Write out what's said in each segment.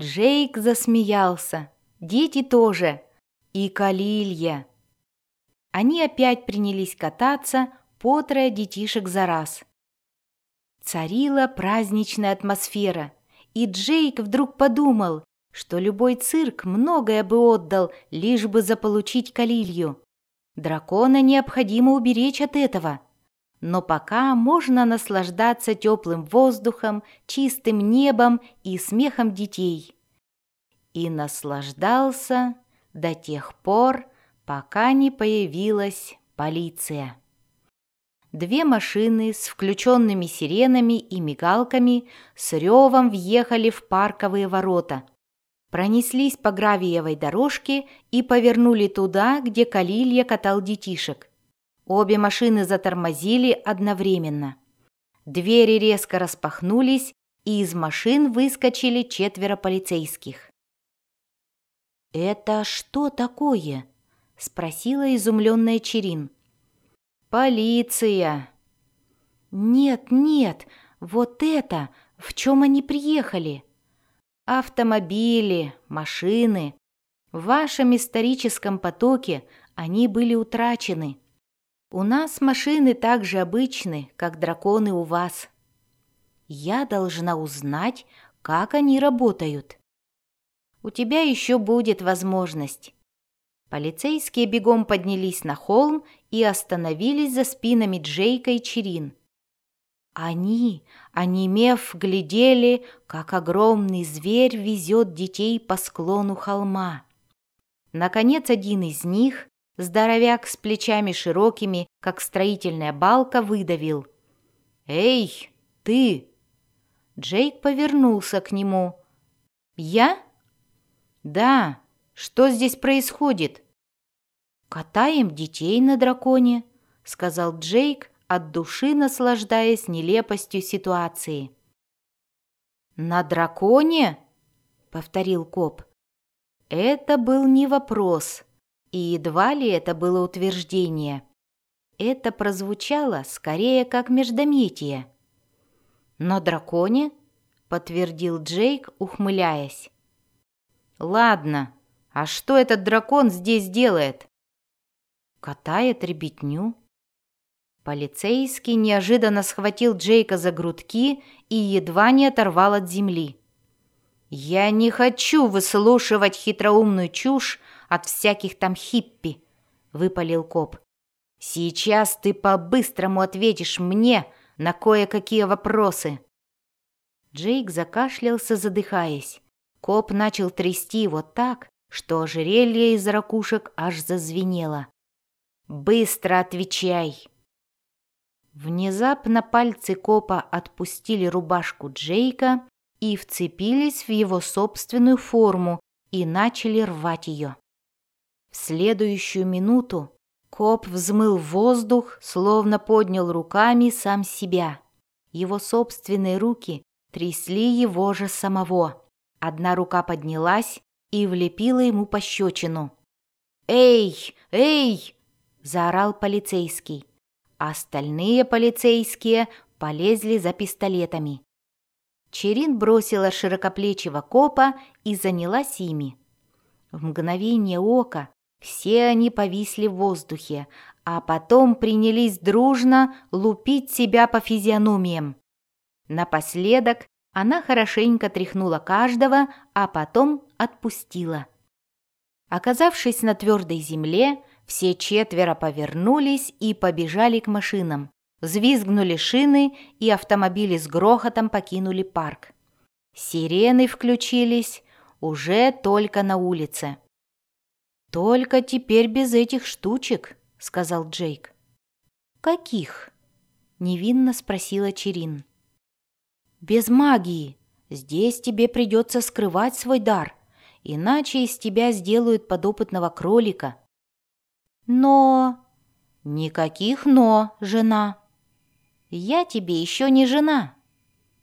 Джейк засмеялся, дети тоже, и Калилья. Они опять принялись кататься, по трое детишек за раз. Царила праздничная атмосфера, и Джейк вдруг подумал, что любой цирк многое бы отдал, лишь бы заполучить Калилью. Дракона необходимо уберечь от этого. Но пока можно наслаждаться теплым воздухом, чистым небом и смехом детей. И наслаждался до тех пор, пока не появилась полиция. Две машины с включенными сиренами и мигалками с ревом въехали в парковые ворота. Пронеслись по гравиевой дорожке и повернули туда, где Калилья катал детишек. Обе машины затормозили одновременно. Двери резко распахнулись, и из машин выскочили четверо полицейских. «Это что такое?» – спросила изумленная Черин. «Полиция!» «Нет, нет, вот это, в чем они приехали?» «Автомобили, машины. В вашем историческом потоке они были утрачены. У нас машины так же обычны, как драконы у вас. Я должна узнать, как они работают. У тебя еще будет возможность. Полицейские бегом поднялись на холм и остановились за спинами Джейка и Черин. Они, онемев, глядели, как огромный зверь везет детей по склону холма. Наконец один из них, здоровяк с плечами широкими, как строительная балка, выдавил. «Эй, ты!» Джейк повернулся к нему. «Я?» «Да, что здесь происходит?» «Катаем детей на драконе», — сказал Джейк, от души наслаждаясь нелепостью ситуации. «На драконе?» — повторил коп. Это был не вопрос, и едва ли это было утверждение. Это прозвучало скорее как междометие. «На драконе?» — подтвердил Джейк, ухмыляясь. «Ладно, а что этот дракон здесь делает?» «Катает ребятню». Полицейский неожиданно схватил Джейка за грудки и едва не оторвал от земли. «Я не хочу выслушивать хитроумную чушь от всяких там хиппи», — выпалил коп. «Сейчас ты по-быстрому ответишь мне на кое-какие вопросы». Джейк закашлялся, задыхаясь. Коп начал трясти его так, что ожерелье из ракушек аж зазвенело. «Быстро отвечай!» Внезапно пальцы копа отпустили рубашку Джейка и вцепились в его собственную форму и начали рвать ее. В следующую минуту коп взмыл воздух, словно поднял руками сам себя. Его собственные руки трясли его же самого. Одна рука поднялась и влепила ему пощечину. «Эй! Эй!» – заорал полицейский. Остальные полицейские полезли за пистолетами. Черин бросила широкоплечего копа и занялась ими. В мгновение ока все они повисли в воздухе, а потом принялись дружно лупить себя по физиономиям. Напоследок она хорошенько тряхнула каждого, а потом отпустила. Оказавшись на твердой земле, все четверо повернулись и побежали к машинам. Взвизгнули шины, и автомобили с грохотом покинули парк. Сирены включились уже только на улице. «Только теперь без этих штучек», — сказал Джейк. «Каких?» — невинно спросила Черин. «Без магии. Здесь тебе придется скрывать свой дар, иначе из тебя сделают подопытного кролика». «Но...» «Никаких «но», жена». Я тебе еще не жена.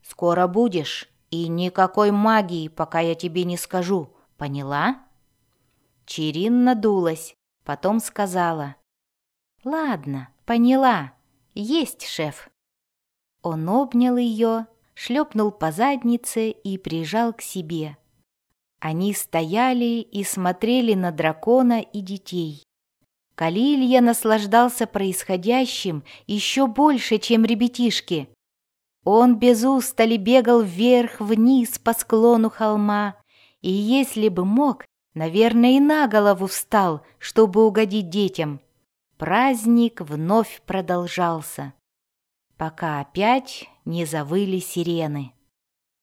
Скоро будешь, и никакой магии, пока я тебе не скажу. Поняла?» Черин надулась, потом сказала. «Ладно, поняла. Есть, шеф». Он обнял ее, шлепнул по заднице и прижал к себе. Они стояли и смотрели на дракона и детей. Калилья наслаждался происходящим еще больше, чем ребятишки. Он без устали бегал вверх-вниз по склону холма, и если бы мог, наверное, и на голову встал, чтобы угодить детям. Праздник вновь продолжался, пока опять не завыли сирены.